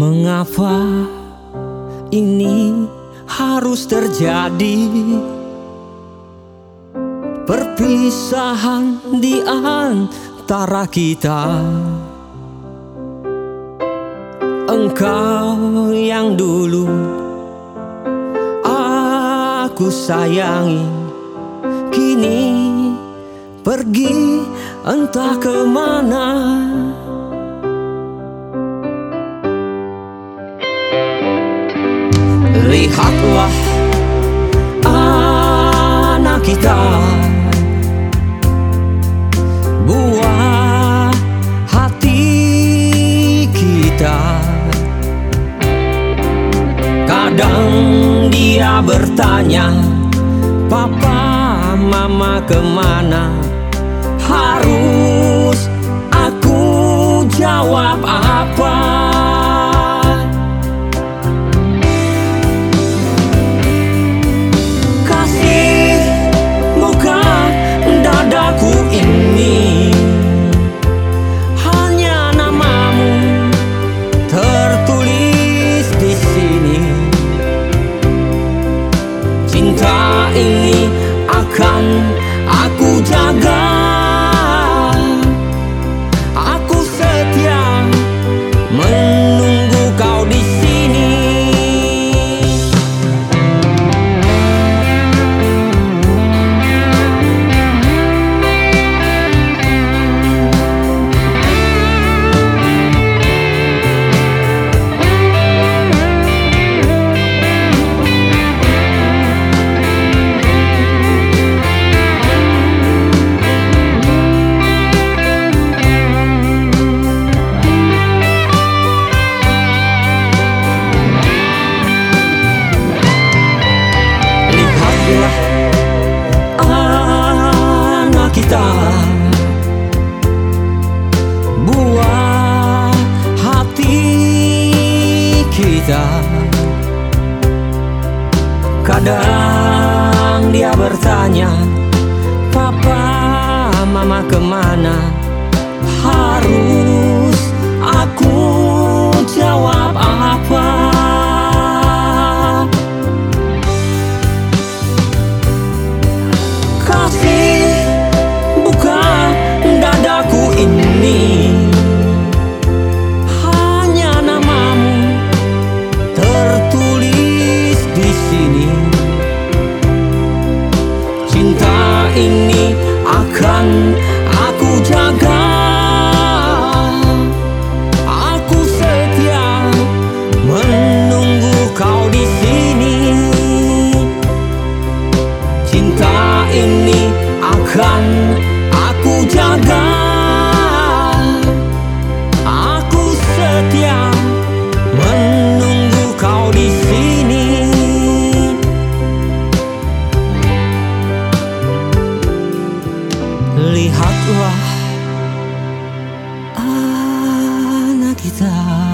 Mengapa ini harus terjadi? Perpisahan di antara kita. Engkau yang dulu aku sayangi Kini pergi entah ke mana Lihatlah anak kita. Buah hati kita. Kadang dia bertanya Papa, mama ke mana? Harus aku jawab apa kita Buah hati kita. Kadang dia bertanya Papa, mama ke mana aku jaga Lihatlah anak kita